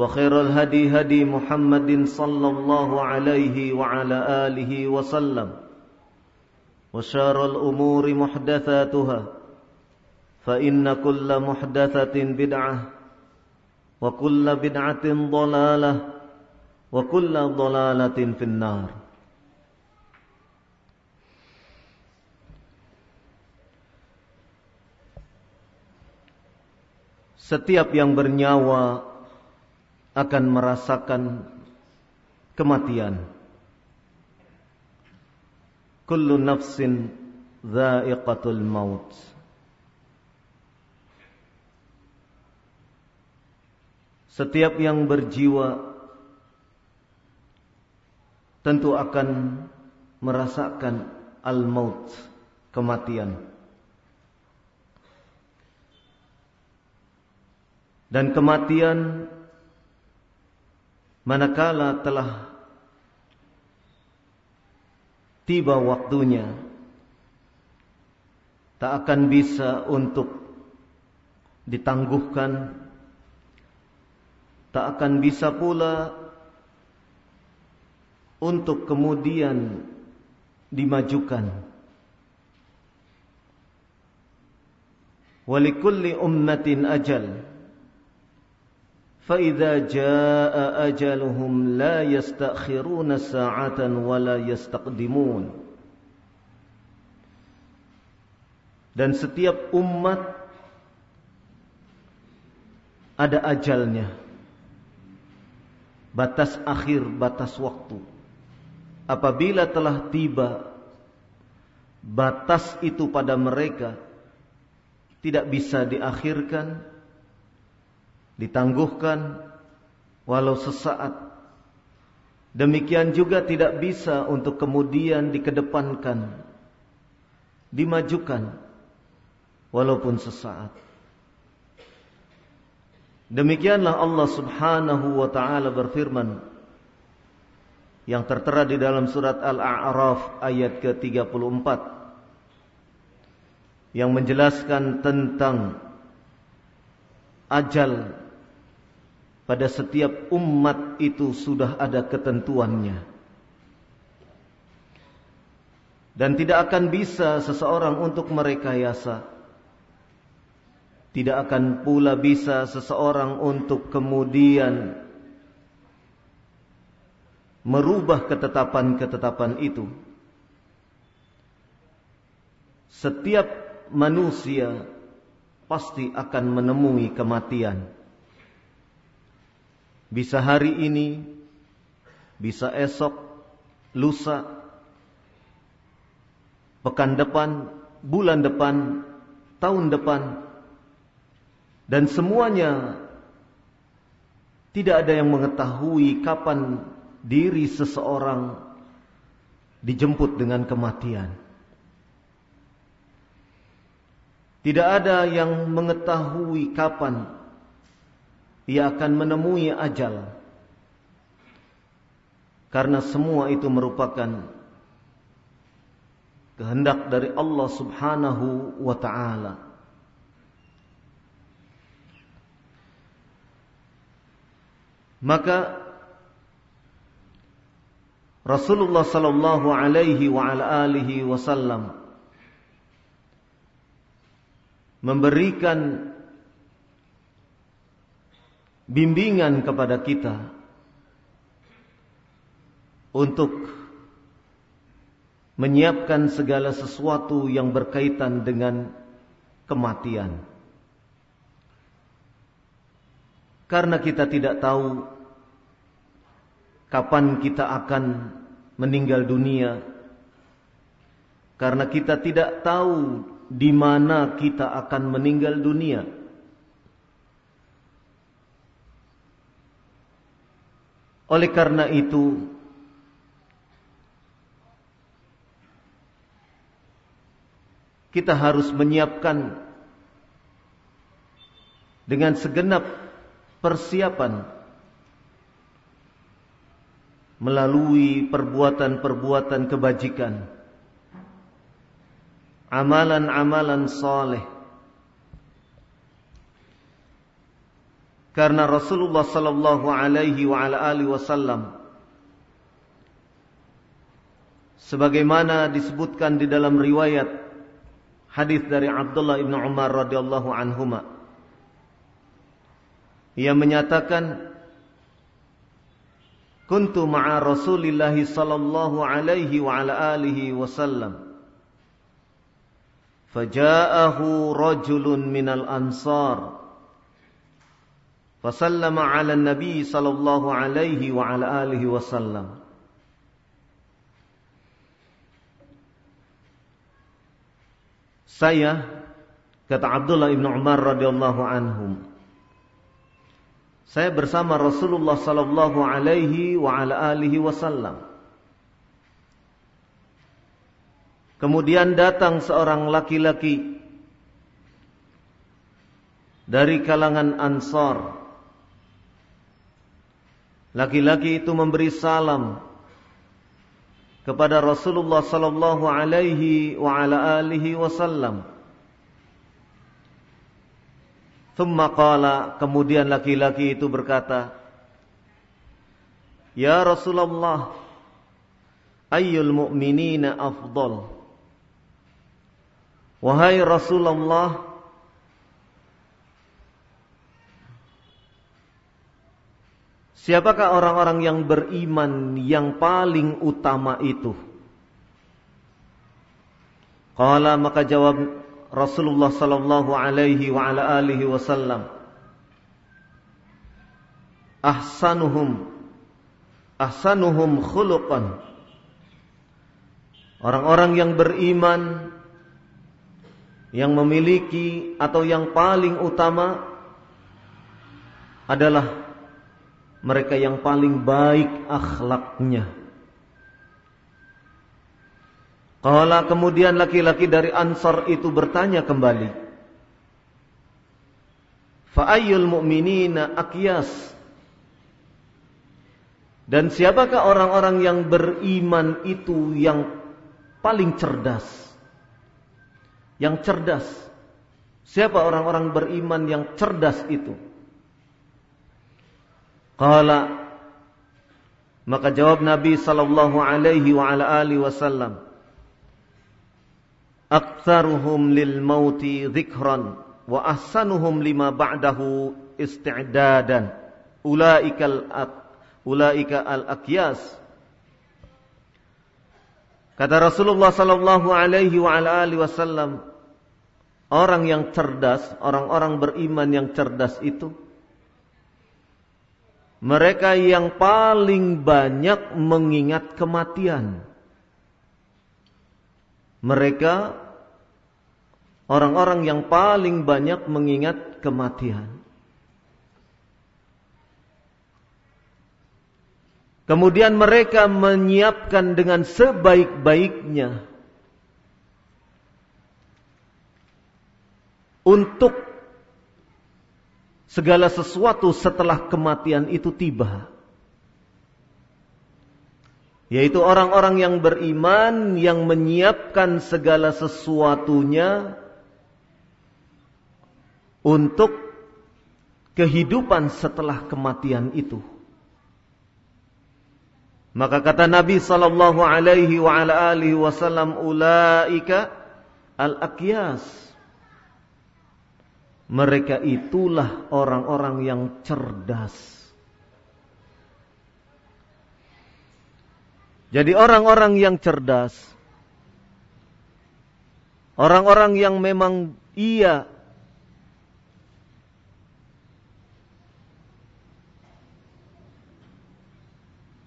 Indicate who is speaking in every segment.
Speaker 1: وخير الهدي هدي محمد صلى الله عليه وعلى آله وسلم وشار الأمور محدثاتها فإن كل محدثة بدعة وكل بدعة ضلالة وكل ضلالة في النار. Setiap yang bernyawa akan merasakan kematian. Kullu nafsin dha'iqatul maut. Setiap yang berjiwa tentu akan merasakan al-maut, kematian. Dan kematian manakala telah tiba waktunya tak akan bisa untuk ditangguhkan tak akan bisa pula untuk kemudian dimajukan. Walikulli ummatin ajal فإذا جاء أجلهم لا يستأخرون ساعة ولا يستقدمون Dan setiap umat ada ajalnya. Batas akhir, batas waktu. Apabila telah tiba batas itu pada mereka tidak bisa diakhirkan ditangguhkan walau sesaat. Demikian juga tidak bisa untuk kemudian dikedepankan, dimajukan walaupun sesaat. Demikianlah Allah Subhanahu wa taala berfirman yang tertera di dalam surat Al-A'raf ayat ke-34 yang menjelaskan tentang ajal pada setiap umat itu sudah ada ketentuannya. Dan tidak akan bisa seseorang untuk merekayasa. Tidak akan pula bisa seseorang untuk kemudian merubah ketetapan-ketetapan itu. Setiap manusia pasti akan menemui kematian. Bisa hari ini, bisa esok, lusa, pekan depan, bulan depan, tahun depan, Dan semuanya tidak ada yang mengetahui kapan diri seseorang dijemput dengan kematian. Tidak ada yang mengetahui kapan ia akan menemui ajal. Karena semua itu merupakan kehendak dari Allah Subhanahu wa taala. Maka Rasulullah sallallahu alaihi wa ala alihi wasallam memberikan bimbingan kepada kita untuk menyiapkan segala sesuatu yang berkaitan dengan kematian. Karena kita tidak tahu kapan kita akan meninggal dunia. Karena kita tidak tahu di mana kita akan meninggal dunia. Oleh karena itu, kita harus menyiapkan dengan segenap persiapan melalui perbuatan-perbuatan kebajikan amalan-amalan saleh karena Rasulullah sallallahu alaihi wa ala alihi wasallam sebagaimana disebutkan di dalam riwayat hadis dari Abdullah bin Umar radhiyallahu anhuma ia menyatakan Kuntu ma'a Rasulillah sallallahu alaihi wa ala alihi wasallam Faja'ahu rajulun minal ansar Fasallama ala nabi sallallahu alaihi wa ala alihi wasallam Saya kata Abdullah ibn Umar radhiyallahu anhum saya bersama Rasulullah sallallahu alaihi wa ala alihi wasallam. Kemudian datang seorang laki-laki dari kalangan Ansar. Laki-laki itu memberi salam kepada Rasulullah sallallahu alaihi wa ala alihi wasallam. Thumma qala, kemudian laki-laki itu berkata, Ya Rasulullah, ayyul mu'minina afdal? Wahai Rasulullah, siapakah orang-orang yang beriman yang paling utama itu? Qala maka jawab Rasulullah sallallahu alaihi wa ala alihi wasallam ahsanuhum ahsanuhum khuluqan orang-orang yang beriman yang memiliki atau yang paling utama adalah mereka yang paling baik akhlaknya Kala kemudian laki-laki dari Ansar itu bertanya kembali. Fa'ayyul mu'minina akyas. Dan siapakah orang-orang yang beriman itu yang paling cerdas? Yang cerdas. Siapa orang-orang beriman yang cerdas itu? Kala maka jawab Nabi sallallahu alaihi wa ala alihi wasallam aktsaruhum lil mauti dzikran wa ahsanuhum lima ba'dahu isti'dadan. Ulaikal ulaika al akyas. Kata Rasulullah sallallahu alaihi wa ala alihi wasallam orang yang cerdas orang-orang beriman yang cerdas itu mereka yang paling banyak mengingat kematian mereka orang-orang yang paling banyak mengingat kematian. Kemudian mereka menyiapkan dengan sebaik-baiknya untuk segala sesuatu setelah kematian itu tiba. Yaitu orang-orang yang beriman yang menyiapkan segala sesuatunya untuk kehidupan setelah kematian itu. Maka kata Nabi sallallahu alaihi wa ala alihi wasallam ulaika al-aqyas. Mereka itulah orang-orang yang cerdas. Jadi orang-orang yang cerdas, orang-orang yang memang ia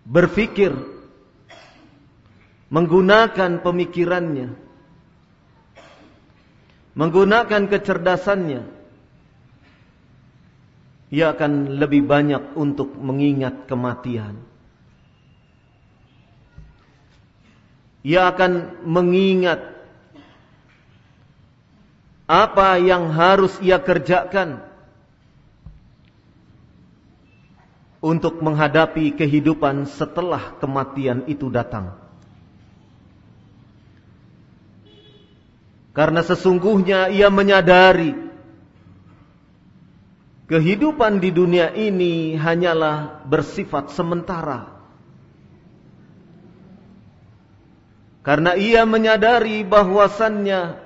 Speaker 1: berpikir menggunakan pemikirannya, menggunakan kecerdasannya, ia akan lebih banyak untuk mengingat kematian. ia akan mengingat apa yang harus ia kerjakan untuk menghadapi kehidupan setelah kematian itu datang. Karena sesungguhnya ia menyadari kehidupan di dunia ini hanyalah bersifat sementara. Karena ia menyadari bahwasannya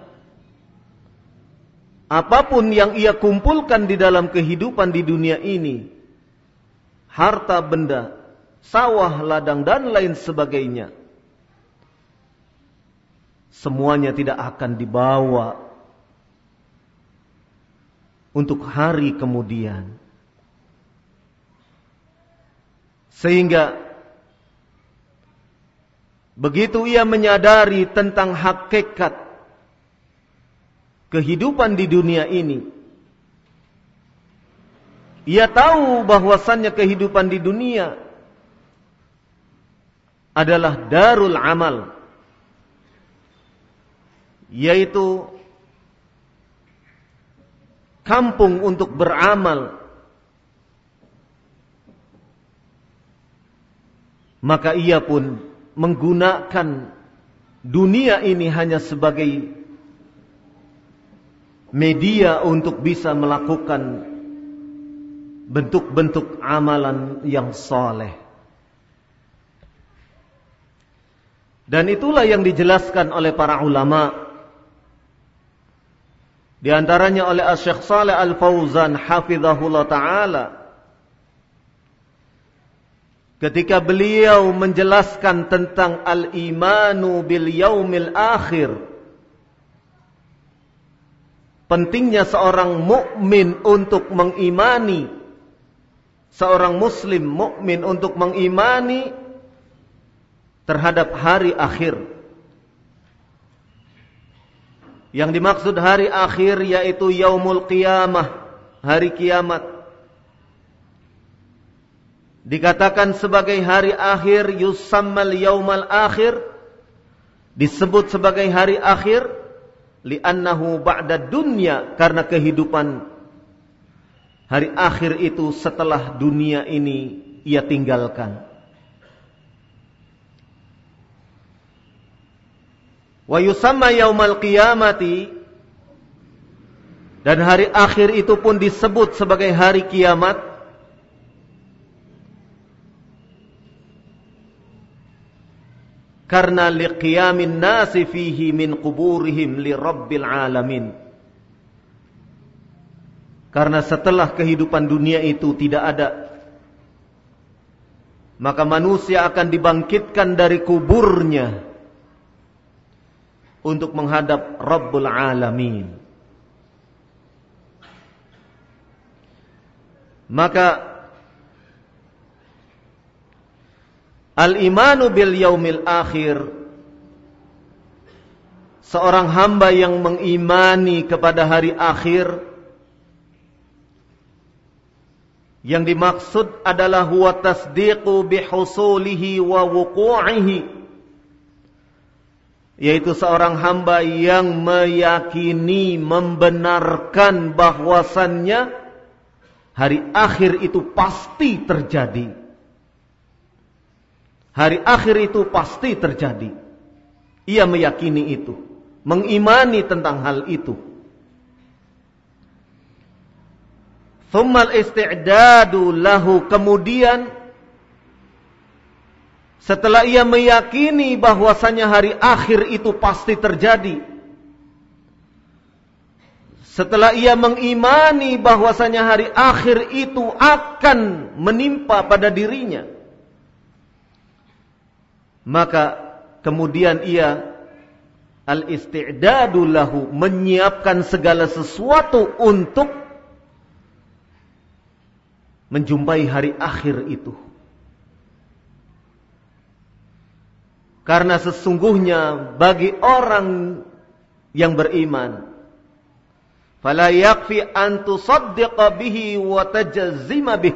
Speaker 1: apa pun yang ia kumpulkan di dalam kehidupan di dunia ini, harta benda, sawah, ladang dan lain sebagainya, semuanya tidak akan dibawa untuk hari kemudian. Sehingga Begitu ia menyadari tentang hakikat kehidupan di dunia ini. Ia tahu bahwasannya kehidupan di dunia adalah darul amal. Yaitu kampung untuk beramal. Maka ia pun menggunakan dunia ini hanya sebagai media untuk bisa melakukan bentuk-bentuk amalan yang soleh. Dan itulah yang dijelaskan oleh para ulama. Di antaranya oleh Syekh Saleh Al-Fauzan hafizahullah taala. Ketika beliau menjelaskan tentang al-imanu bil yaumil akhir pentingnya seorang mukmin untuk mengimani seorang muslim mukmin untuk mengimani terhadap hari akhir yang dimaksud hari akhir yaitu yaumul qiyamah hari kiamat. Dikatakan sebagai hari akhir yusammal yaumal akhir. Disebut sebagai hari akhir li'annahu ba'da dunya karena kehidupan. Hari akhir itu setelah dunia ini ia tinggalkan wa yusamma yaumal qiyamati. Dan hari akhir itu pun disebut sebagai hari kiamat. Karena liqiyamin nasi fihi min quburihim li rabbil alamin. Karena setelah kehidupan dunia itu tidak ada maka manusia akan dibangkitkan dari kuburnya untuk menghadap Rabbul Alamin. Maka Al-imanu bil yaumil akhir seorang hamba yang mengimani kepada hari akhir yang dimaksud adalah huwa tasdiqu bihusulihi wa wuqu'ihi yaitu seorang hamba yang meyakini membenarkan bahwasannya hari akhir itu pasti terjadi hari akhir itu pasti terjadi ia meyakini itu mengimani tentang hal itu. Thummal isti'dadu lahu kemudian setelah ia meyakini bahwasanya hari akhir itu pasti terjadi. Setelah ia mengimani bahwasanya hari akhir itu akan menimpa pada dirinya. Maka kemudian ia al-isti'dadu lahu menyiapkan segala sesuatu untuk menjumpai hari akhir itu. Karena sesungguhnya bagi orang yang beriman fala yakfi an tusaddiqa bihi wa tajzima bih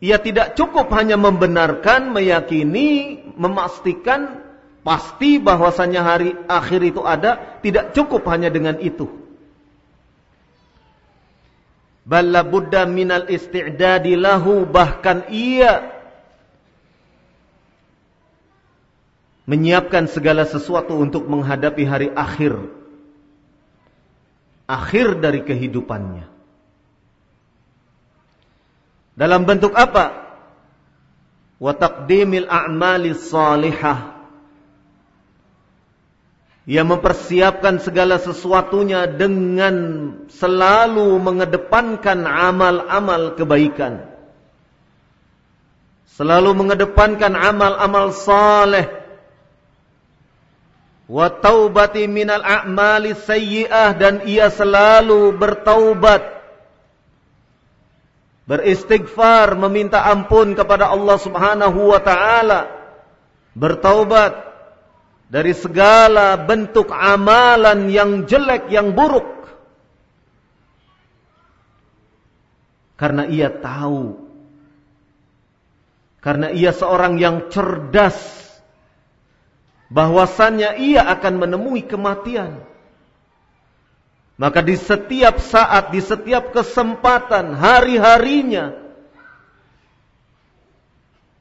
Speaker 1: ia tidak cukup hanya membenarkan, meyakini, memastikan pasti bahwasanya hari akhir itu ada, tidak cukup hanya dengan itu. Balla buddha minal isti'dadi lahu bahkan ia menyiapkan segala sesuatu untuk menghadapi hari akhir. Akhir dari kehidupannya. Dalam bentuk apa? Wa taqdimil a'mali salihah ia mempersiapkan segala sesuatunya dengan selalu mengedepankan amal-amal kebaikan. Selalu mengedepankan amal-amal saleh. Wa taubati minal a'mali sayyi'ah dan ia selalu bertaubat. Beristighfar, meminta ampun kepada Allah Subhanahu wa taala. Bertaubat dari segala bentuk amalan yang jelek, yang buruk. Karena ia tahu. Karena ia seorang yang cerdas. Bahwasannya ia akan menemui kematian. Maka di setiap saat, di setiap kesempatan, hari-harinya.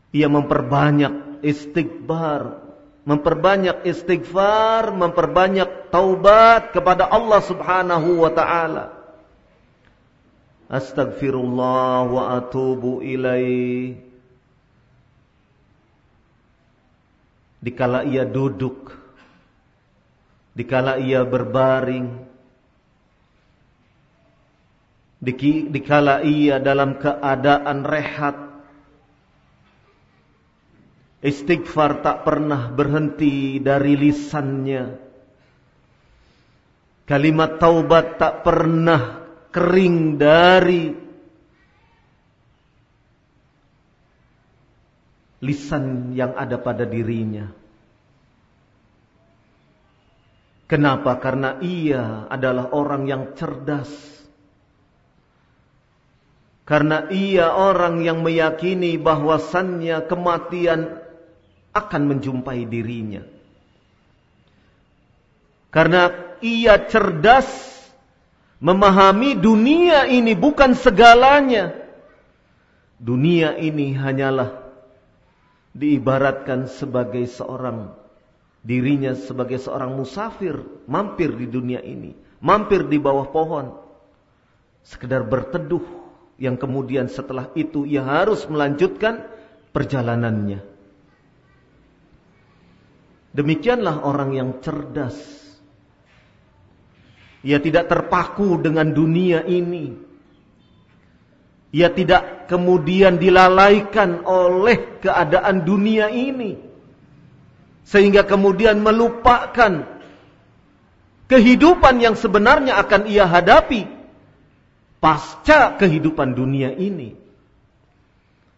Speaker 1: Ia memperbanyak istighbar, memperbanyak istighfar, memperbanyak taubat kepada Allah Subhanahu wa taala. Astaghfirullah wa atubu ilaih. Dikala ia duduk, dikala ia berbaring, dikala ia dalam keadaan rehat, Istighfar tak pernah berhenti dari lisannya. Kalimat taubat tak pernah kering dari lisan yang ada pada dirinya. Kenapa? Karena ia adalah orang yang cerdas. Karena ia orang yang meyakini bahwasannya kematian akan menjumpai dirinya. Karena ia cerdas memahami dunia ini bukan segalanya. Dunia ini hanyalah diibaratkan sebagai seorang dirinya sebagai seorang musafir mampir di dunia ini, mampir di bawah pohon, sekedar berteduh yang kemudian setelah itu ia harus melanjutkan perjalanannya. Demikianlah orang yang cerdas. Ia tidak terpaku dengan dunia ini. Ia tidak kemudian dilalaikan oleh keadaan dunia ini. Sehingga kemudian melupakan kehidupan yang sebenarnya akan ia hadapi pasca kehidupan dunia ini.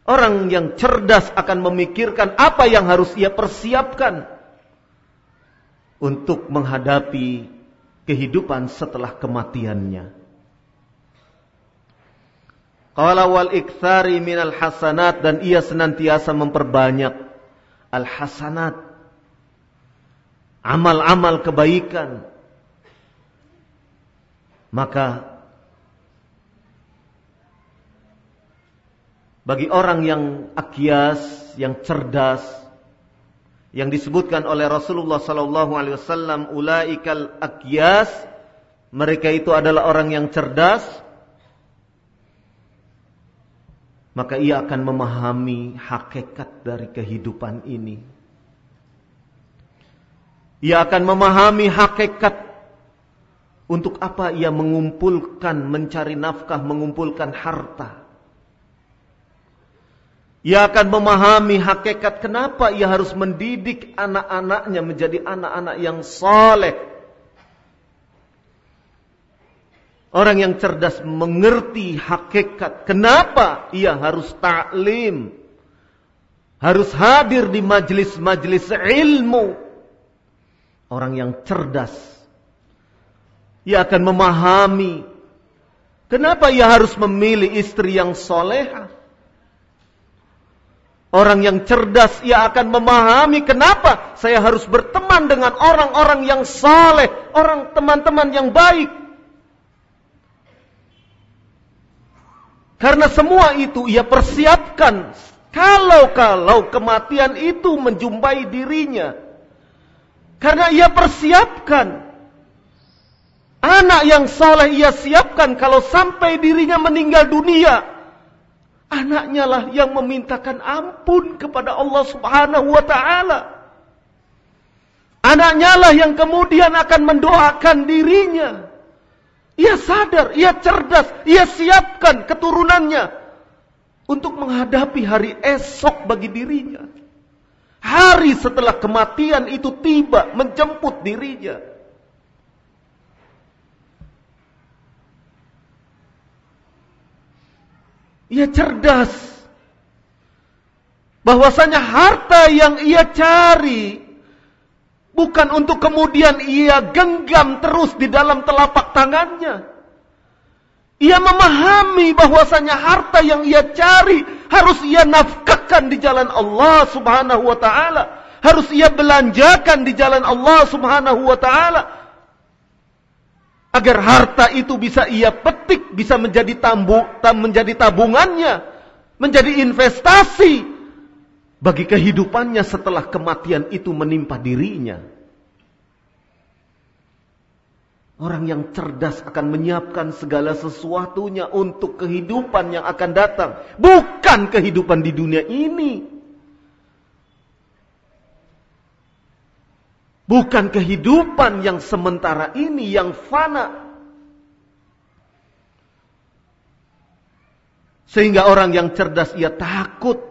Speaker 1: Orang yang cerdas akan memikirkan apa yang harus ia persiapkan untuk menghadapi kehidupan setelah kematiannya. Qala wal iktsari minal hasanat dan ia senantiasa memperbanyak al hasanat amal-amal kebaikan. Maka bagi orang yang akias, yang cerdas, yang disebutkan oleh Rasulullah sallallahu alaihi wasallam ulaikal akias, mereka itu adalah orang yang cerdas, maka ia akan memahami hakikat dari kehidupan ini. Ia akan memahami hakikat untuk apa ia mengumpulkan, mencari nafkah, mengumpulkan harta. Ia akan memahami hakikat kenapa ia harus mendidik anak-anaknya menjadi anak-anak yang soleh. Orang yang cerdas mengerti hakikat. Kenapa ia harus taklim? Harus hadir di majlis-majlis ilmu. Orang yang cerdas. Ia akan memahami. Kenapa ia harus memilih istri yang soleha? Orang yang cerdas ia akan memahami kenapa saya harus berteman dengan orang-orang yang soleh, orang teman-teman yang baik. Karena semua itu ia persiapkan. Kalau-kalau kematian itu menjumpai dirinya. Karena ia persiapkan. Anak yang soleh ia siapkan kalau sampai dirinya meninggal dunia. Anaknya lah yang memintakan ampun kepada Allah subhanahu wa ta'ala. Anaknya lah yang kemudian akan mendoakan dirinya. Ia sadar, ia cerdas, ia siapkan keturunannya untuk menghadapi hari esok bagi dirinya. Hari setelah kematian itu tiba menjemput dirinya. Ia cerdas. Bahwasanya harta yang ia cari Bukan untuk kemudian ia genggam terus di dalam telapak tangannya. Ia memahami bahwasanya harta yang ia cari harus ia nafkahkan di jalan Allah Subhanahu wa taala, harus ia belanjakan di jalan Allah Subhanahu wa taala. Agar harta itu bisa ia petik, bisa menjadi tambu, menjadi tabungannya, menjadi investasi bagi kehidupannya setelah kematian itu menimpa dirinya. Orang yang cerdas akan menyiapkan segala sesuatunya untuk kehidupan yang akan datang. Bukan kehidupan di dunia ini. Bukan kehidupan yang sementara ini, yang fana. Sehingga orang yang cerdas ia takut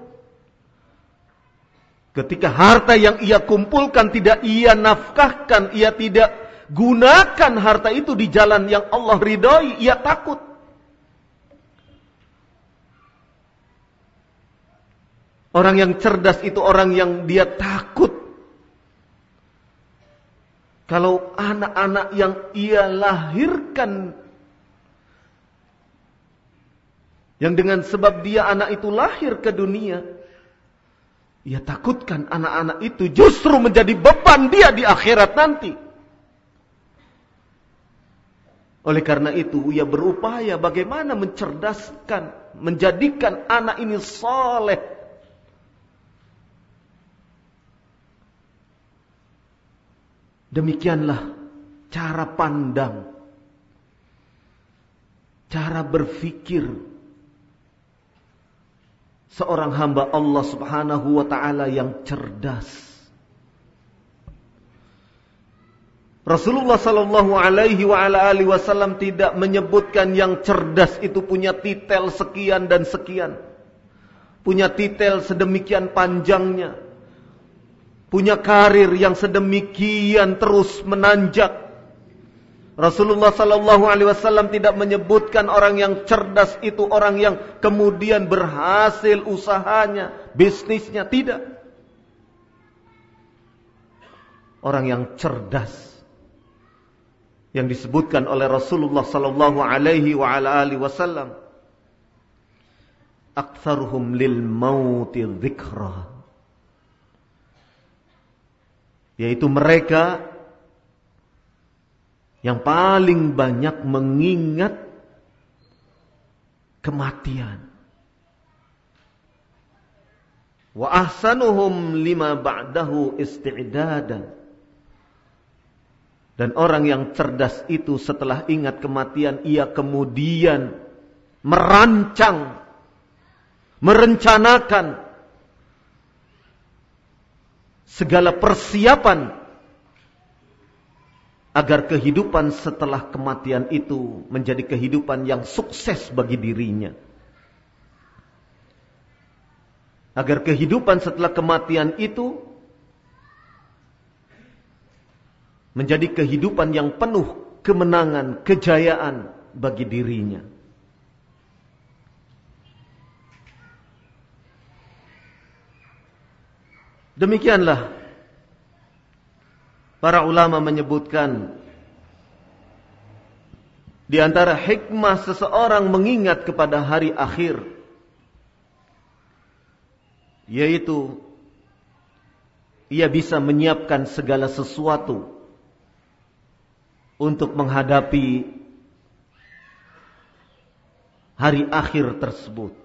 Speaker 1: Ketika harta yang ia kumpulkan tidak ia nafkahkan, ia tidak gunakan harta itu di jalan yang Allah ridhoi, ia takut. Orang yang cerdas itu orang yang dia takut. Kalau anak-anak yang ia lahirkan yang dengan sebab dia anak itu lahir ke dunia, ia takutkan anak-anak itu justru menjadi beban dia di akhirat nanti. Oleh karena itu, ia berupaya bagaimana mencerdaskan, menjadikan anak ini soleh. Demikianlah cara pandang, cara berfikir seorang hamba Allah Subhanahu wa taala yang cerdas. Rasulullah sallallahu alaihi wa ala alihi wasallam tidak menyebutkan yang cerdas itu punya titel sekian dan sekian. Punya titel sedemikian panjangnya. Punya karir yang sedemikian terus menanjak. Rasulullah Sallallahu Alaihi Wasallam tidak menyebutkan orang yang cerdas itu orang yang kemudian berhasil usahanya, bisnisnya tidak. orang yang cerdas yang disebutkan oleh Rasulullah sallallahu alaihi wasallam aktsaruhum lil mauti yaitu mereka yang paling banyak mengingat kematian. Wa ahsanuhum lima ba'dahu isti'dadan. Dan orang yang cerdas itu setelah ingat kematian, ia kemudian merancang, merencanakan segala persiapan agar kehidupan setelah kematian itu menjadi kehidupan yang sukses bagi dirinya. Agar kehidupan setelah kematian itu menjadi kehidupan yang penuh kemenangan, kejayaan bagi dirinya. Demikianlah para ulama menyebutkan di antara hikmah seseorang mengingat kepada hari akhir yaitu ia bisa menyiapkan segala sesuatu untuk menghadapi hari akhir tersebut.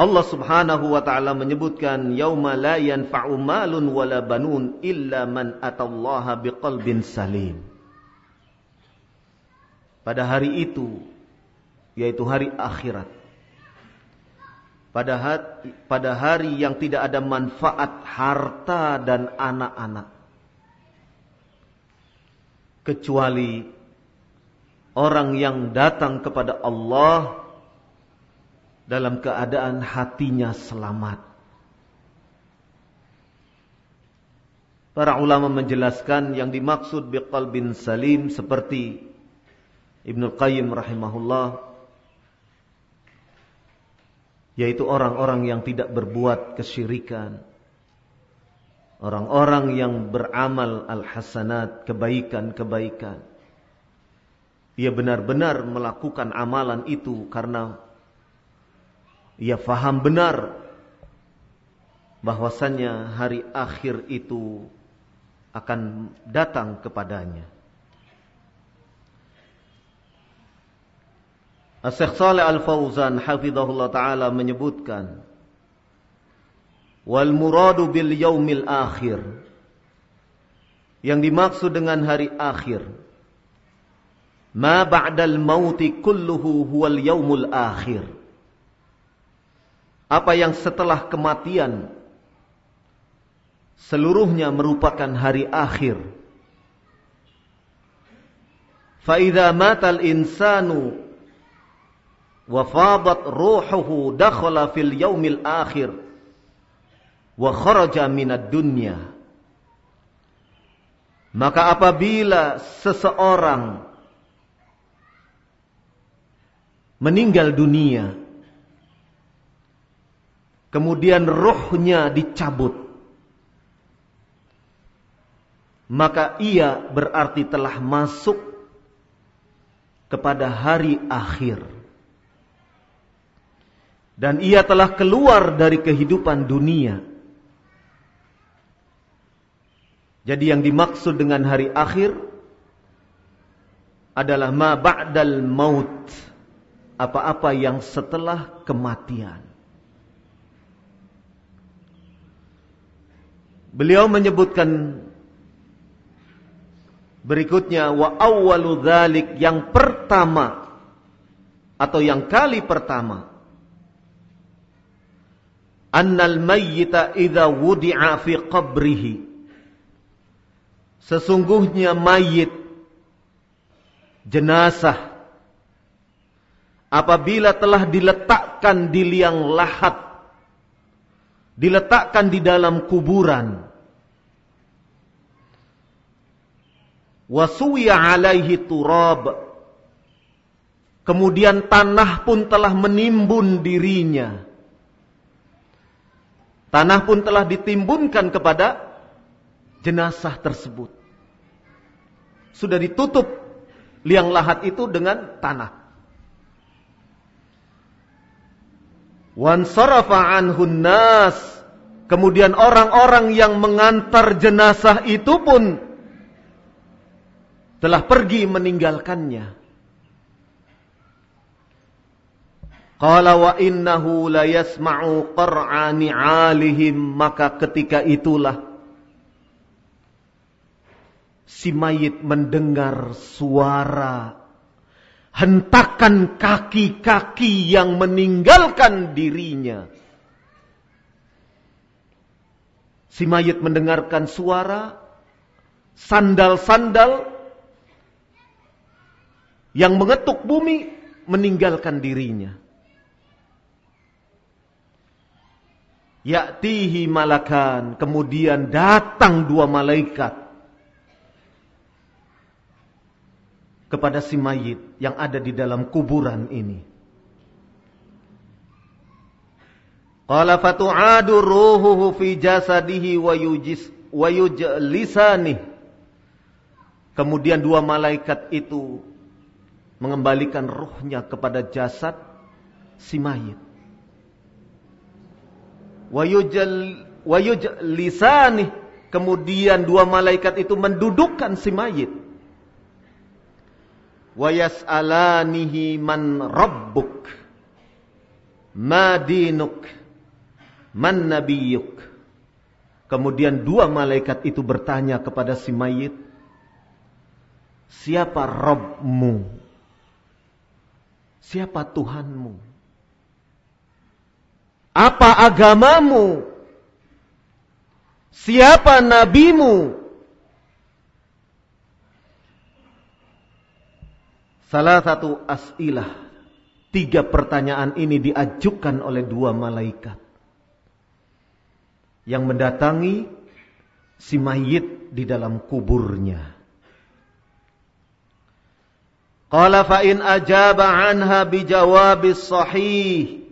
Speaker 1: Allah Subhanahu wa taala menyebutkan yauma la yanfa'u malun wala banun illa man atallaha biqalbin salim. Pada hari itu yaitu hari akhirat pada hari, pada hari yang tidak ada manfaat harta dan anak-anak kecuali orang yang datang kepada Allah dalam keadaan hatinya selamat. Para ulama menjelaskan yang dimaksud biqalbin salim seperti Ibnu Qayyim rahimahullah yaitu orang-orang yang tidak berbuat kesyirikan. Orang-orang yang beramal al-hasanat, kebaikan-kebaikan. Ia benar-benar melakukan amalan itu karena ia faham benar bahwasannya hari akhir itu akan datang kepadanya. Saleh Al-Fauzan hafizahullah taala menyebutkan wal muradu bil yaumil akhir yang dimaksud dengan hari akhir ma ba'dal mauti kulluhu huwal yaumul akhir apa yang setelah kematian seluruhnya merupakan hari akhir. Fa idza matal insanu wafadat ruhuhu dakhala fil yaumil akhir wa kharaja minad dunya. Maka apabila seseorang meninggal dunia kemudian rohnya dicabut maka ia berarti telah masuk kepada hari akhir dan ia telah keluar dari kehidupan dunia. Jadi yang dimaksud dengan hari akhir adalah ma ba'dal maut. Apa-apa yang setelah kematian. Beliau menyebutkan berikutnya wa awwalu dzalik yang pertama atau yang kali pertama. Annal mayyita idza wudi'a fi qabrihi. Sesungguhnya mayit jenazah apabila telah diletakkan di liang lahat diletakkan di dalam kuburan wasuya alaihi turab kemudian tanah pun telah menimbun dirinya Tanah pun telah ditimbunkan kepada jenazah tersebut. Sudah ditutup liang lahat itu dengan tanah. Wan sarafa anhun nas. Kemudian orang-orang yang mengantar jenazah itu pun telah pergi meninggalkannya. Qala wa innahu la yasma'u qar'ani 'alihim maka ketika itulah si mayit mendengar suara hentakan kaki-kaki yang meninggalkan dirinya. Si mayit mendengarkan suara sandal-sandal yang mengetuk bumi meninggalkan dirinya. Yaktihi malakan, kemudian datang dua malaikat kepada si mayit yang ada di dalam kuburan ini. Qala fatu'adu ruhuhu fi jasadihi wa yujis wa yujlisani. Kemudian dua malaikat itu mengembalikan ruhnya kepada jasad si mayit. Wa yujal wa yujlisani. Kemudian dua malaikat itu mendudukkan si mayit wa yas'alanihi man rabbuk. Ma dinuk. Man nabiyuk. Kemudian dua malaikat itu bertanya kepada si mayit siapa Rabbmu? Siapa Tuhanmu? Apa agamamu? Siapa nabimu Salah satu as'ilah. Tiga pertanyaan ini diajukan oleh dua malaikat. Yang mendatangi si mayit di dalam kuburnya. Qala fa in ajaba anha bijawabis sahih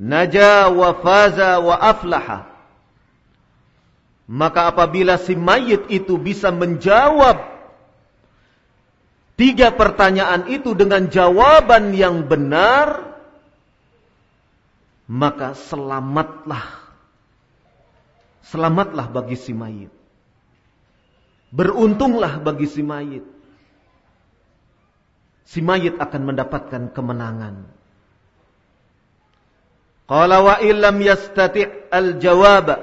Speaker 1: naja wa faza wa aflaha. Maka apabila si mayit itu bisa menjawab tiga pertanyaan itu dengan jawaban yang benar, maka selamatlah. Selamatlah bagi si mayit. Beruntunglah bagi si mayit. Si mayit akan mendapatkan kemenangan. Qala wa illam yastati' al-jawab.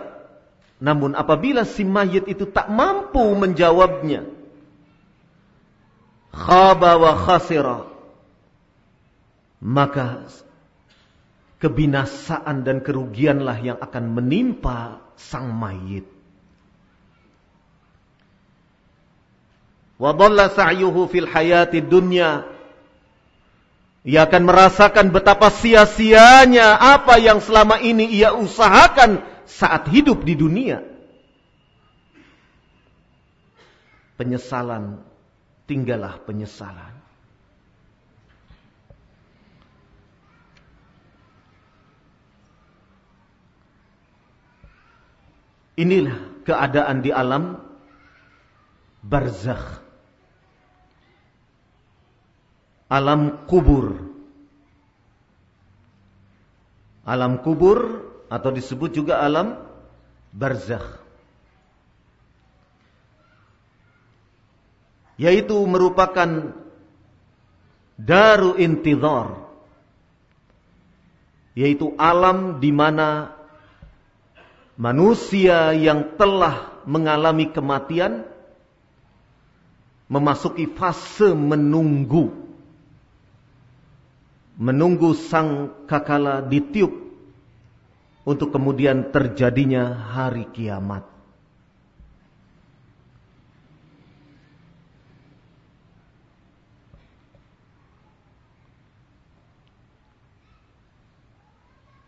Speaker 1: Namun apabila si mayit itu tak mampu menjawabnya, khaba wa khasira. Maka kebinasaan dan kerugianlah yang akan menimpa sang mayit. Wa dhalla sa'yuhu fil hayati dunya. Ia akan merasakan betapa sia-sianya apa yang selama ini ia usahakan saat hidup di dunia. Penyesalan tinggallah penyesalan. Inilah keadaan di alam barzakh. Alam kubur. Alam kubur atau disebut juga alam barzakh. Yaitu merupakan daru intidhar yaitu alam di mana manusia yang telah mengalami kematian memasuki fase menunggu. Menunggu sang kakala ditiup untuk kemudian terjadinya hari kiamat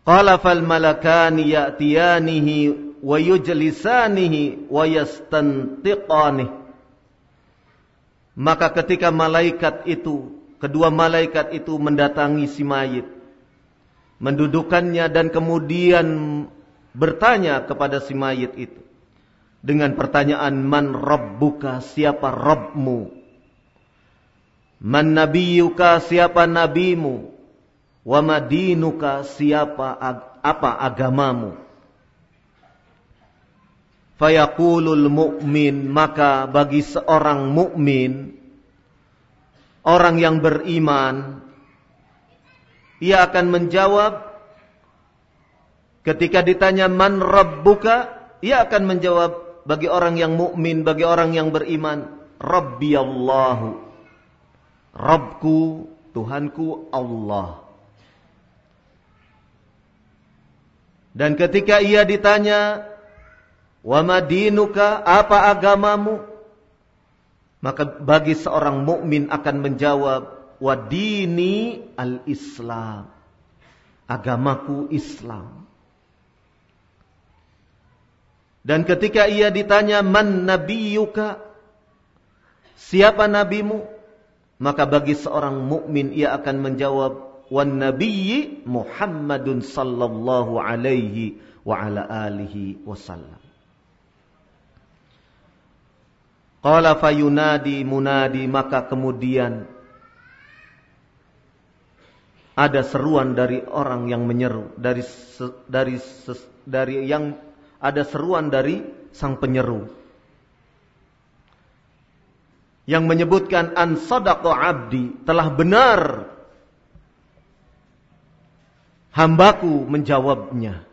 Speaker 1: Qala fal malakani ya'tiyanihi wa yujlisanihi wa yastantiqanih. Maka ketika malaikat itu, kedua malaikat itu mendatangi si mayit, mendudukannya dan kemudian bertanya kepada si mayit itu dengan pertanyaan man rabbuka siapa rabbmu man nabiyuka siapa nabimu wa madinuka siapa apa agamamu? Fayaqulul mu'min maka bagi seorang mukmin orang yang beriman ia akan menjawab ketika ditanya man rabbuka? ia akan menjawab bagi orang yang mukmin bagi orang yang beriman rabbi Allahu. Rabbku Tuhanku Allah dan ketika ia ditanya wa madinuka apa agamamu maka bagi seorang mukmin akan menjawab wadini al-Islam. Agamaku Islam. Dan ketika ia ditanya man nabiyuka? Siapa nabimu? Maka bagi seorang mukmin ia akan menjawab wan nabiyyi Muhammadun sallallahu alaihi wa ala alihi wasallam. Qala fayunadi munadi maka kemudian ada seruan dari orang yang menyeru dari dari dari yang ada seruan dari sang penyeru yang menyebutkan an sadaqa abdi telah benar hambaku menjawabnya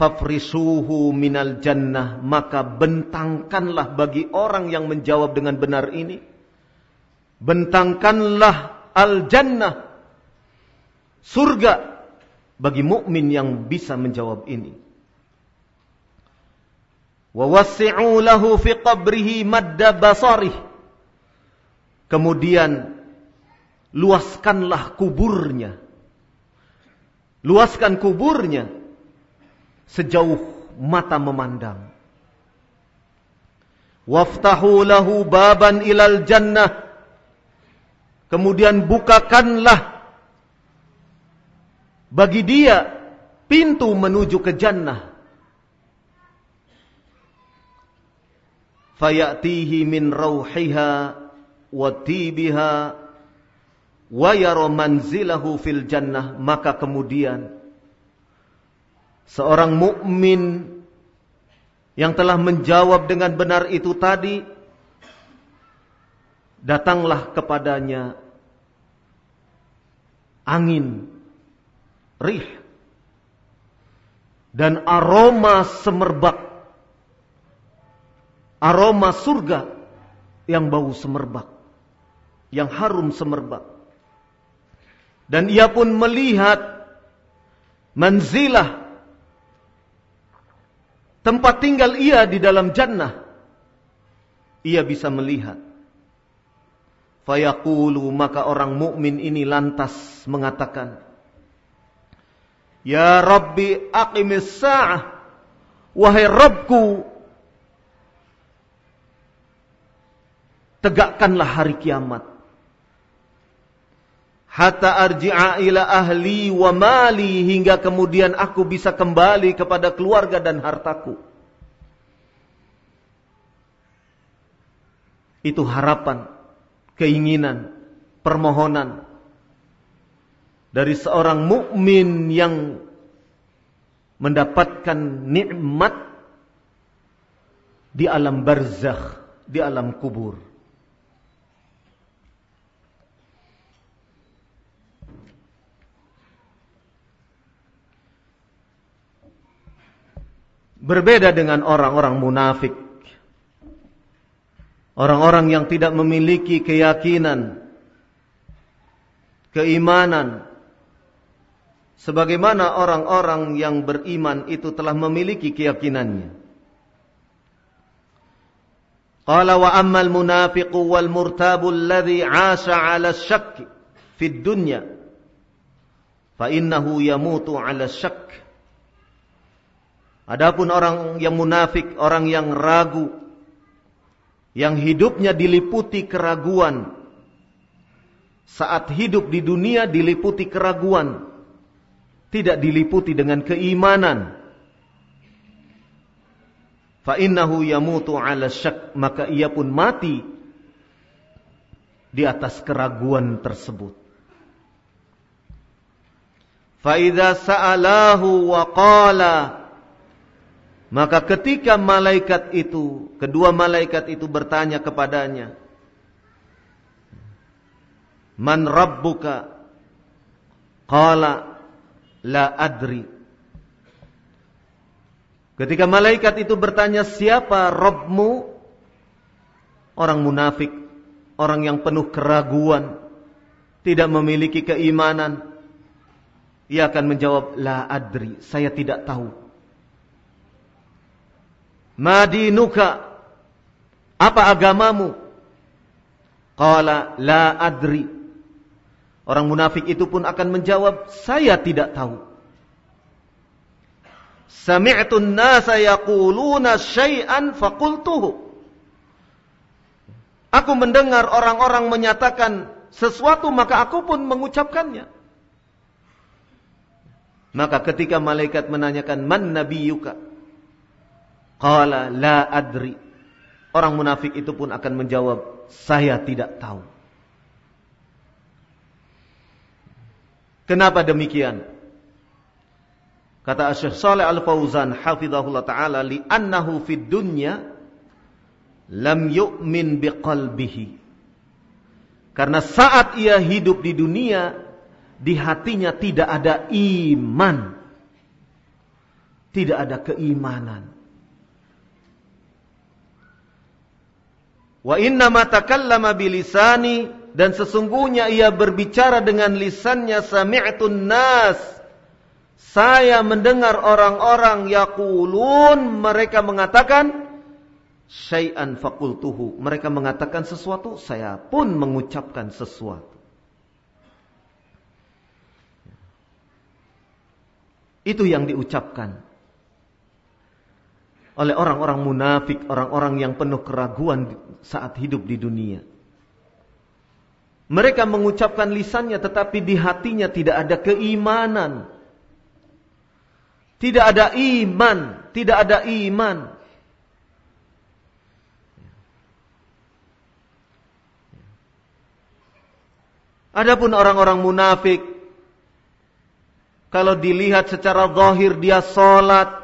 Speaker 1: fafrisuhu minal jannah maka bentangkanlah bagi orang yang menjawab dengan benar ini. Bentangkanlah al jannah surga bagi mukmin yang bisa menjawab ini. Wa wasi'u lahu fi qabrihi madda basarih. Kemudian luaskanlah kuburnya luaskan kuburnya sejauh mata memandang. Waftahu lahu baban ilal jannah. Kemudian bukakanlah bagi dia pintu menuju ke jannah. Fayatihi min rauhiha wa tibiha wa fil jannah. Maka kemudian seorang mukmin yang telah menjawab dengan benar itu tadi datanglah kepadanya angin rih dan aroma semerbak aroma surga yang bau semerbak yang harum semerbak dan ia pun melihat manzilah tempat tinggal ia di dalam jannah, ia bisa melihat. Fayaqulu maka orang mukmin ini lantas mengatakan, Ya Rabbi aqimis sa'ah, wahai Rabbku, tegakkanlah hari kiamat. Hatta arji'a ila ahli wa mali hingga kemudian aku bisa kembali kepada keluarga dan hartaku. Itu harapan, keinginan, permohonan dari seorang mukmin yang mendapatkan nikmat di alam barzakh, di alam kubur. Berbeda dengan orang-orang munafik. Orang-orang yang tidak memiliki keyakinan, keimanan. Sebagaimana orang-orang yang beriman itu telah memiliki keyakinannya. Qala wa ammal munafiqu wal murtabu alladhi 'asha 'ala syakk fid dunya fa innahu yamutu 'ala syakk Adapun orang yang munafik, orang yang ragu, yang hidupnya diliputi keraguan, saat hidup di dunia diliputi keraguan, tidak diliputi dengan keimanan. Fa innahu yamutu ala syak maka ia pun mati di atas keraguan tersebut. Fa idza sa'alahu wa qala maka ketika malaikat itu, kedua malaikat itu bertanya kepadanya, Man rabbuka? Qala la adri. Ketika malaikat itu bertanya siapa Robmu? Orang munafik, orang yang penuh keraguan, tidak memiliki keimanan. Ia akan menjawab, La adri, saya tidak tahu. Madinuka, apa agamamu? Qala la adri. Orang munafik itu pun akan menjawab, saya tidak tahu. Sami'tu an-nasa yaquluna syai'an faqultuhu. Aku mendengar orang-orang menyatakan sesuatu maka aku pun mengucapkannya. Maka ketika malaikat menanyakan man nabiyuka? Qala la adri. Orang munafik itu pun akan menjawab, saya tidak tahu. Kenapa demikian? Kata Syekh Saleh Al-Fauzan hafizahullah taala li annahu fid dunya lam yu'min biqalbihi. Karena saat ia hidup di dunia di hatinya tidak ada iman. Tidak ada keimanan. Wa inna ma takallama bilisani dan sesungguhnya ia berbicara dengan lisannya sami'tun nas. Saya mendengar orang-orang yaqulun mereka mengatakan syai'an faqultuhu. Mereka mengatakan sesuatu saya pun mengucapkan sesuatu. Itu yang diucapkan oleh orang-orang munafik, orang-orang yang penuh keraguan saat hidup di dunia. Mereka mengucapkan lisannya tetapi di hatinya tidak ada keimanan. Tidak ada iman, tidak ada iman. Adapun orang-orang munafik kalau dilihat secara zahir dia salat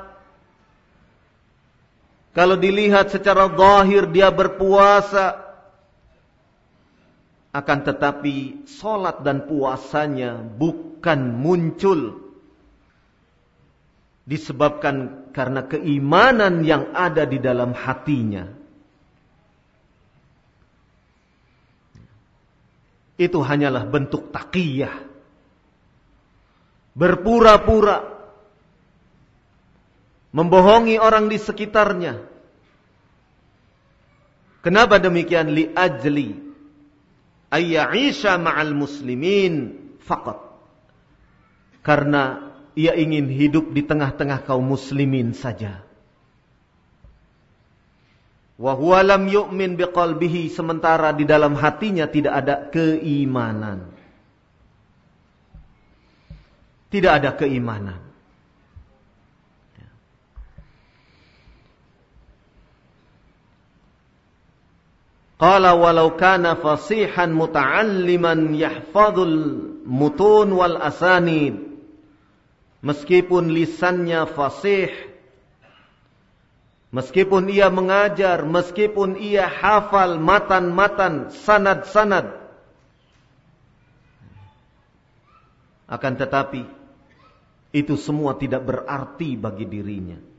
Speaker 1: kalau dilihat secara zahir dia berpuasa akan tetapi solat dan puasanya bukan muncul disebabkan karena keimanan yang ada di dalam hatinya. Itu hanyalah bentuk takiyah. Berpura-pura membohongi orang di sekitarnya. Kenapa demikian? Li ajli ayya'isha ma'al muslimin faqat. Karena ia ingin hidup di tengah-tengah kaum muslimin saja. Wa huwa lam yu'min biqalbihi sementara di dalam hatinya tidak ada keimanan. Tidak ada keimanan. Qala walau kana fasihan muta'alliman yahfadul mutun wal asanid. Meskipun lisannya fasih, meskipun ia mengajar, meskipun ia hafal matan-matan, sanad-sanad, akan tetapi itu semua tidak berarti bagi dirinya.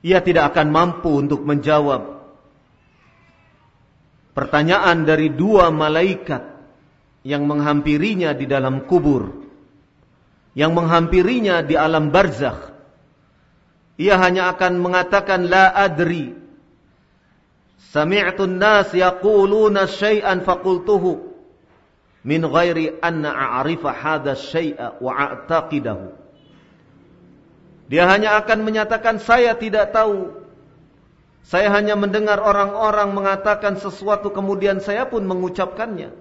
Speaker 1: Ia tidak akan mampu untuk menjawab pertanyaan dari dua malaikat yang menghampirinya di dalam kubur, yang menghampirinya di alam barzakh. Ia hanya akan mengatakan la adri. Sami'tu an-nas yaquluna syai'an faqultuhu min ghairi anna a'rifa hadha syai'a wa a'taqidahu. Dia hanya akan menyatakan saya tidak tahu. Saya hanya mendengar orang-orang mengatakan sesuatu kemudian saya pun mengucapkannya.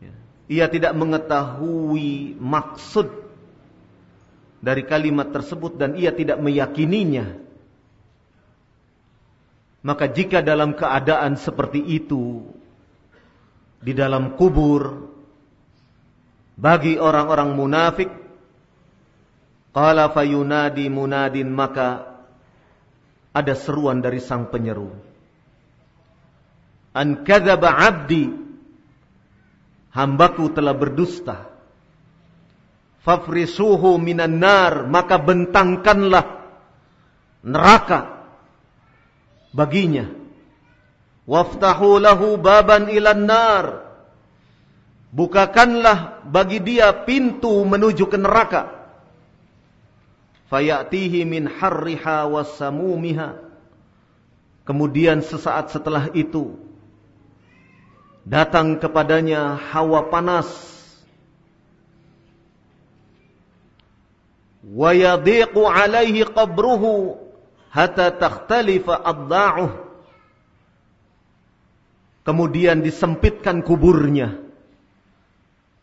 Speaker 1: Ya. Ia tidak mengetahui maksud dari kalimat tersebut dan ia tidak meyakininya. Maka jika dalam keadaan seperti itu di dalam kubur bagi orang-orang munafik qala fayunadi munadin maka ada seruan dari sang penyeru. An kadzaba 'abdi hambaku telah berdusta. Fafrisuhu minan nar maka bentangkanlah neraka baginya. Waftahu lahu baban ilan nar bukakanlah bagi dia pintu menuju ke neraka fayatihi min harriha wasamumiha kemudian sesaat setelah itu datang kepadanya hawa panas. Wa yadiqu alaihi qabruhu hatta takhtalifa adda'uh. Kemudian disempitkan kuburnya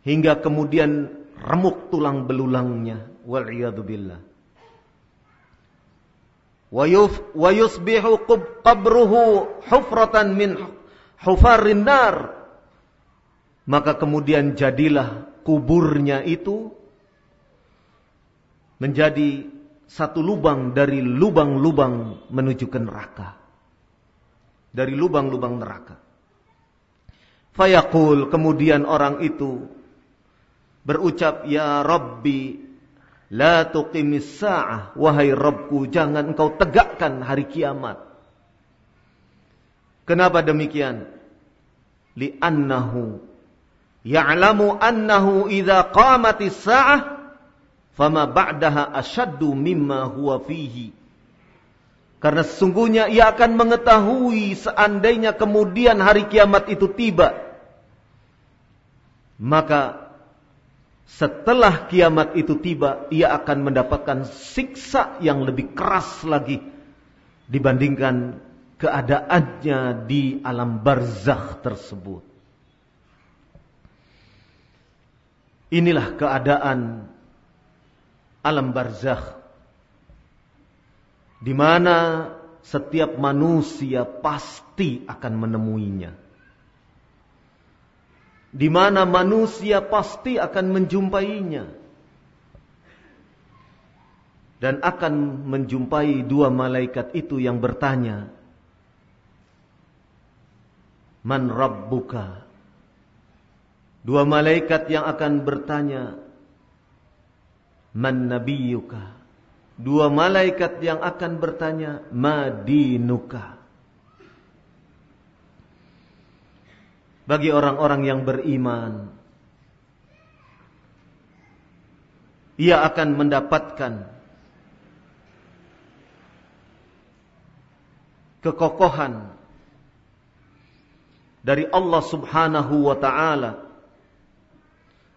Speaker 1: hingga kemudian remuk tulang belulangnya. Wal billah wa yusbihu qabruhu hufratan min hufarin nar maka kemudian jadilah kuburnya itu menjadi satu lubang dari lubang-lubang menuju ke neraka. Dari lubang-lubang neraka. Fayaqul kemudian orang itu berucap ya Rabbi la tuqimis sa'ah wahai Rabbku jangan engkau tegakkan hari kiamat. Kenapa demikian? Li'annahu ya'lamu annahu idza qamatis sa'ah fama ba'daha asyaddu mimma huwa fihi. Karena sesungguhnya ia akan mengetahui seandainya kemudian hari kiamat itu tiba. Maka setelah kiamat itu tiba, ia akan mendapatkan siksa yang lebih keras lagi dibandingkan keadaannya di alam barzakh tersebut. Inilah keadaan alam barzakh di mana setiap manusia pasti akan menemuinya. Di mana manusia pasti akan menjumpainya. Dan akan menjumpai dua malaikat itu yang bertanya, Man Rabbuka? Dua malaikat yang akan bertanya, Man nabiyuka? Dua malaikat yang akan bertanya, Madinuka? Bagi orang-orang yang beriman, ia akan mendapatkan kekokohan dari Allah Subhanahu wa taala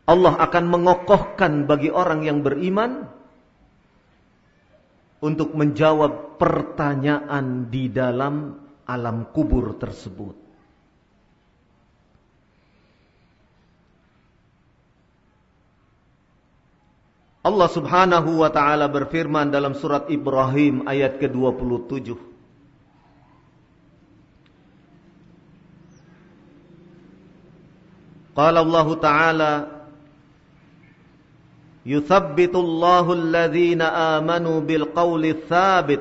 Speaker 1: Allah akan mengokohkan bagi orang yang beriman untuk menjawab pertanyaan di dalam alam kubur tersebut. Allah Subhanahu wa taala berfirman dalam surat Ibrahim ayat ke-27. Qala Allah taala Yuthabbitu Allahu alladhina amanu bil qawli tsabit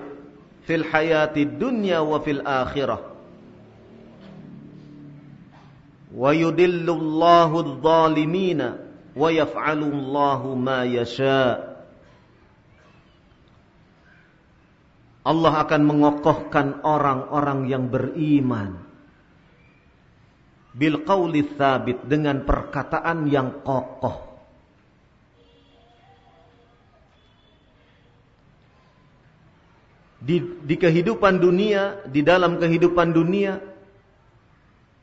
Speaker 1: fil hayati dunya wa fil akhirah. Wa yudillu Allahu wa yaf'alullahu ma yasha. Allah akan mengokohkan orang-orang yang beriman bil qauli tsabit dengan perkataan yang kokoh. Di, di kehidupan dunia, di dalam kehidupan dunia,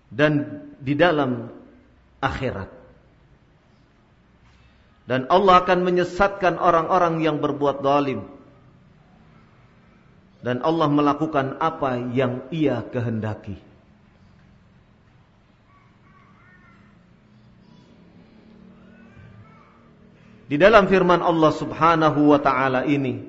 Speaker 1: dan di dalam akhirat. Dan Allah akan menyesatkan orang-orang yang berbuat zalim. dan Allah melakukan apa yang Ia kehendaki. Di dalam firman Allah Subhanahu wa taala ini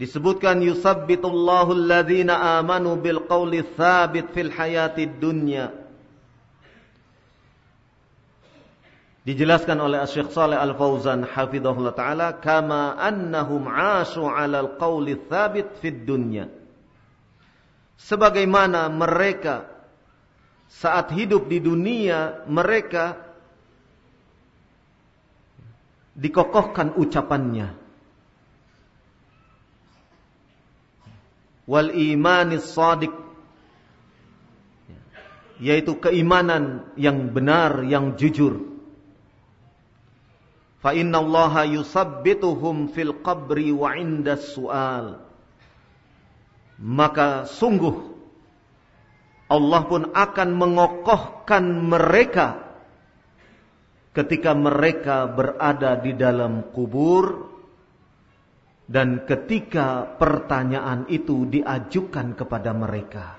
Speaker 1: disebutkan yusabbitullahu alladhina amanu bil qawli tsabit fil hayatid dunya. Dijelaskan oleh Syekh Saleh Al-Fauzan hafizahullah taala kama annahum 'ashu 'alal qawli tsabit fid dunya. Sebagaimana mereka saat hidup di dunia mereka dikokohkan ucapannya. Wal imanis sadiq yaitu keimanan yang benar, yang jujur. Fa inna Allah yusabbituhum fil qabri wa inda su'al. Maka sungguh Allah pun akan mengokohkan mereka ketika mereka berada di dalam kubur dan ketika pertanyaan itu diajukan kepada mereka.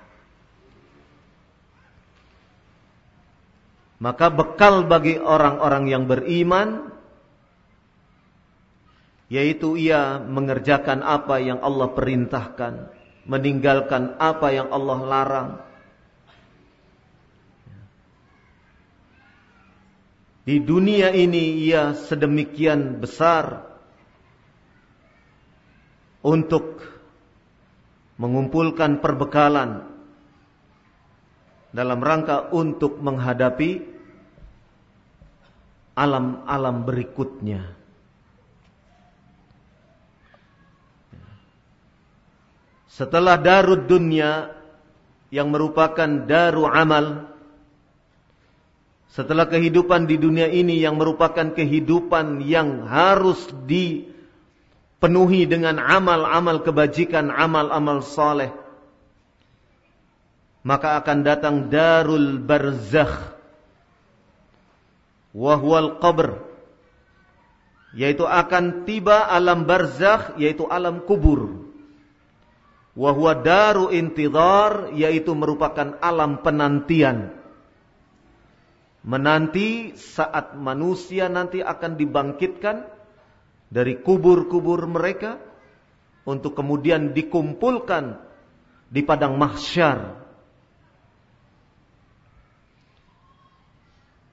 Speaker 1: Maka bekal bagi orang-orang yang beriman yaitu ia mengerjakan apa yang Allah perintahkan, meninggalkan apa yang Allah larang Di dunia ini ia sedemikian besar untuk mengumpulkan perbekalan dalam rangka untuk menghadapi alam-alam berikutnya. Setelah darud dunia yang merupakan daru amal setelah kehidupan di dunia ini yang merupakan kehidupan yang harus dipenuhi dengan amal-amal kebajikan, amal-amal saleh. Maka akan datang darul barzakh. Wahwal qabr. Yaitu akan tiba alam barzakh, yaitu alam kubur. Wahwa daru intidhar, yaitu merupakan alam penantian menanti saat manusia nanti akan dibangkitkan dari kubur-kubur mereka untuk kemudian dikumpulkan di padang mahsyar.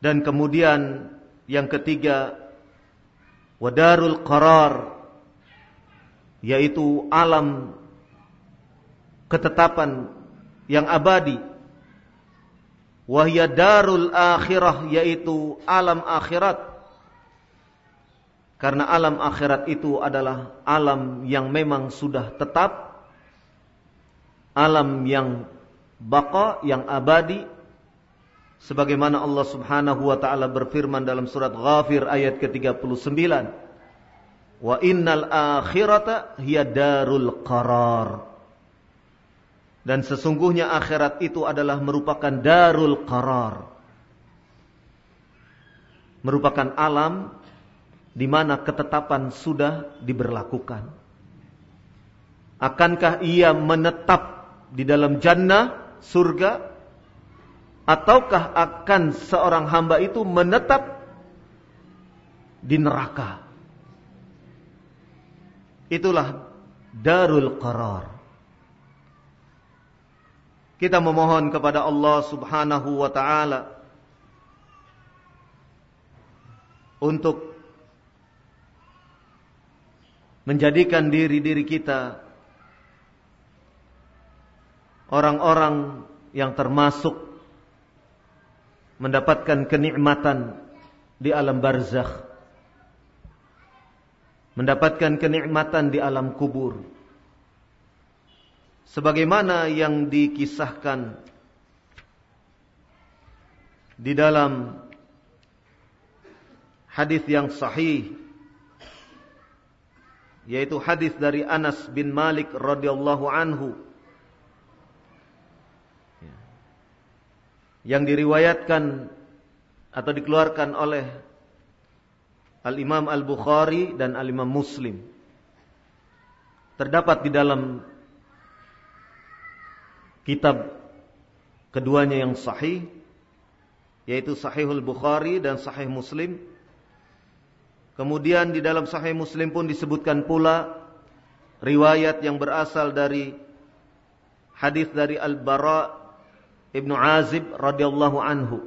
Speaker 1: Dan kemudian yang ketiga wadarul qarar yaitu alam ketetapan yang abadi. Wahya darul akhirah yaitu alam akhirat. Karena alam akhirat itu adalah alam yang memang sudah tetap alam yang baqa yang abadi. Sebagaimana Allah Subhanahu wa taala berfirman dalam surat Ghafir ayat ke-39 wa innal akhirata hiya darul qarar dan sesungguhnya akhirat itu adalah merupakan darul qarar. Merupakan alam di mana ketetapan sudah diberlakukan. Akankah ia menetap di dalam jannah, surga? Ataukah akan seorang hamba itu menetap di neraka? Itulah darul qarar. Kita memohon kepada Allah Subhanahu wa taala untuk menjadikan diri-diri kita orang-orang yang termasuk mendapatkan kenikmatan di alam barzakh mendapatkan kenikmatan di alam kubur sebagaimana yang dikisahkan di dalam hadis yang sahih yaitu hadis dari Anas bin Malik radhiyallahu anhu yang diriwayatkan atau dikeluarkan oleh Al-Imam Al-Bukhari dan Al-Imam Muslim. Terdapat di dalam kitab keduanya yang sahih yaitu Sahihul Bukhari dan Sahih Muslim. Kemudian di dalam Sahih Muslim pun disebutkan pula riwayat yang berasal dari hadis dari Al-Bara Ibnu Azib radhiyallahu anhu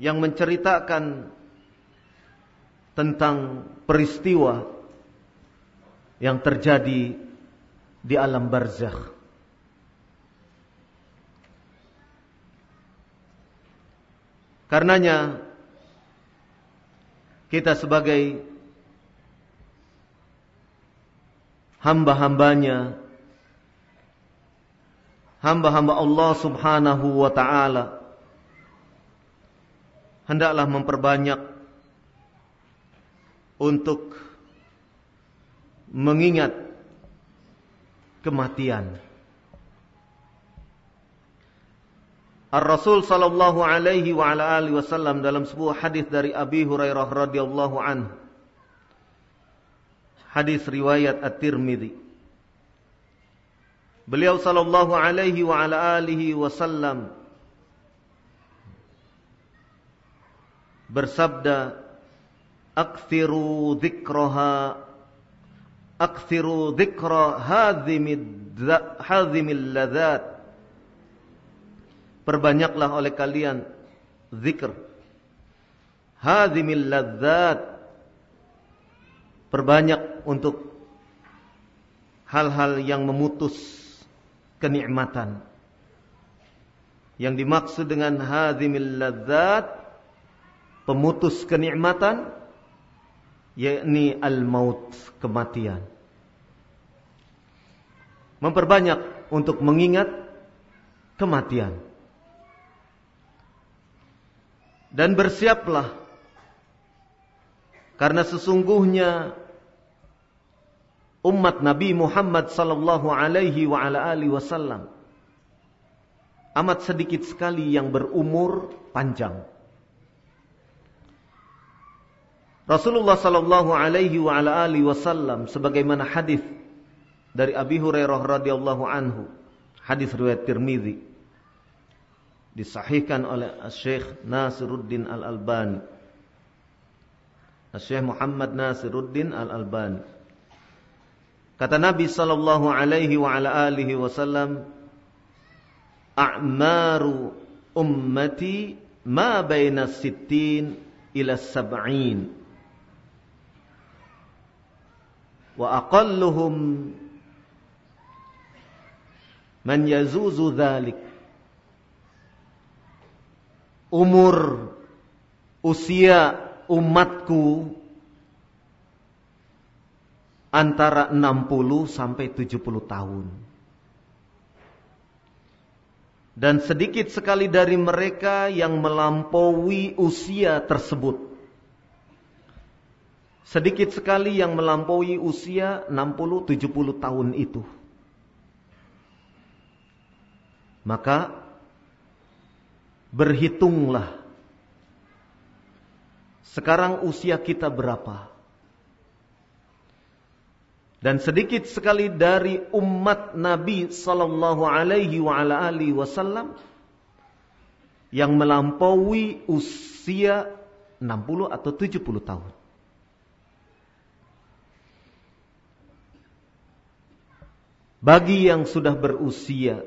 Speaker 1: yang menceritakan tentang peristiwa yang terjadi di alam barzakh. Karenanya kita sebagai hamba-hambanya hamba-hamba Allah Subhanahu wa taala hendaklah memperbanyak untuk mengingat kematian. Ar-Rasul sallallahu alaihi wa ala alihi wasallam dalam sebuah hadis dari Abi Hurairah radhiyallahu anhu. Hadis riwayat At-Tirmidzi. Beliau sallallahu alaihi wa ala alihi wasallam bersabda, "Aktsiru dzikraha aktsiru dzikra hadhimil ladzat." Perbanyaklah oleh kalian zikr. Hazimil ladzat. Perbanyak untuk hal-hal yang memutus kenikmatan. Yang dimaksud dengan hazimil ladzat pemutus kenikmatan yakni al-maut kematian. Memperbanyak untuk mengingat kematian. Dan bersiaplah karena sesungguhnya umat Nabi Muhammad sallallahu alaihi wa ala alihi wasallam amat sedikit sekali yang berumur panjang. Rasulullah sallallahu alaihi wa ala alihi wasallam sebagaimana hadis dari Abi Hurairah radhiyallahu anhu, hadis riwayat Tirmizi disahihkan oleh Syekh Nasiruddin Al-Albani. Syekh Muhammad Nasiruddin Al-Albani. Kata Nabi sallallahu alaihi wa ala alihi wasallam, "A'maru ummati ma baina sittin ila sab'in." Wa aqalluhum man yazuzu dhalik umur usia umatku antara 60 sampai 70 tahun. Dan sedikit sekali dari mereka yang melampaui usia tersebut. Sedikit sekali yang melampaui usia 60-70 tahun itu. Maka Berhitunglah. Sekarang usia kita berapa? Dan sedikit sekali dari umat Nabi sallallahu alaihi wa ala alihi wasallam yang melampaui usia 60 atau 70 tahun. Bagi yang sudah berusia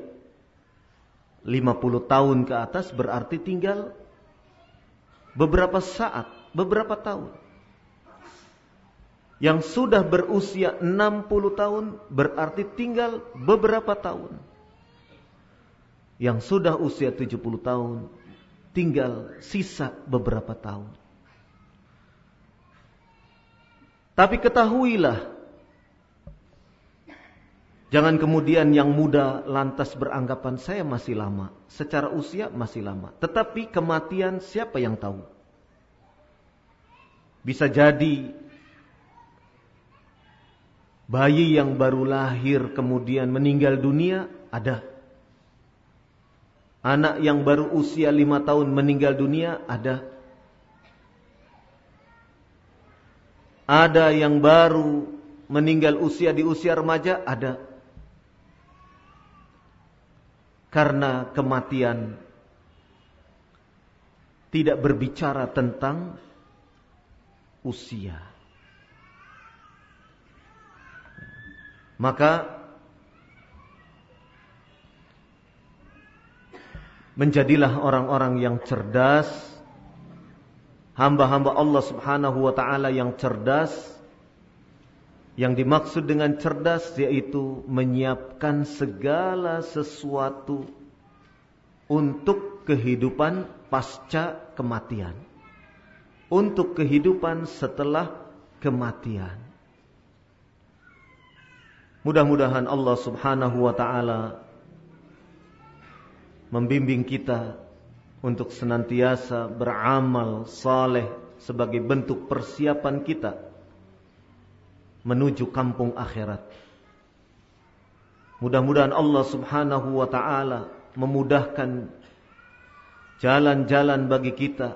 Speaker 1: 50 tahun ke atas berarti tinggal beberapa saat, beberapa tahun. Yang sudah berusia 60 tahun berarti tinggal beberapa tahun. Yang sudah usia 70 tahun tinggal sisa beberapa tahun. Tapi ketahuilah Jangan kemudian yang muda lantas beranggapan saya masih lama. Secara usia masih lama. Tetapi kematian siapa yang tahu? Bisa jadi bayi yang baru lahir kemudian meninggal dunia ada. Anak yang baru usia lima tahun meninggal dunia ada. Ada yang baru meninggal usia di usia remaja? Ada. Karena kematian tidak berbicara tentang usia. Maka menjadilah orang-orang yang cerdas, hamba-hamba Allah Subhanahu wa taala yang cerdas. Yang dimaksud dengan cerdas yaitu menyiapkan segala sesuatu untuk kehidupan pasca kematian. Untuk kehidupan setelah kematian. Mudah-mudahan Allah Subhanahu wa taala membimbing kita untuk senantiasa beramal saleh sebagai bentuk persiapan kita menuju kampung akhirat. Mudah-mudahan Allah Subhanahu wa taala memudahkan jalan-jalan bagi kita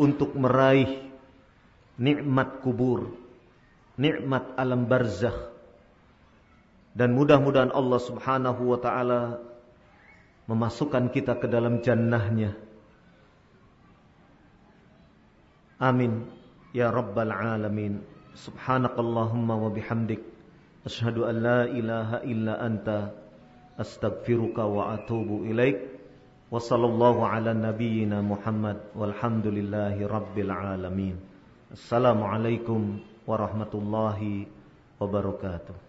Speaker 1: untuk meraih nikmat kubur, nikmat alam barzakh. Dan mudah-mudahan Allah Subhanahu wa taala memasukkan kita ke dalam jannahnya. Amin ya rabbal alamin. Subhanakallahumma wa bihamdik asyhadu an la ilaha illa anta astaghfiruka wa atubu ilaik. Wa sallallahu ala nabiyyina Muhammad walhamdulillahi rabbil alamin. Assalamualaikum warahmatullahi wabarakatuh.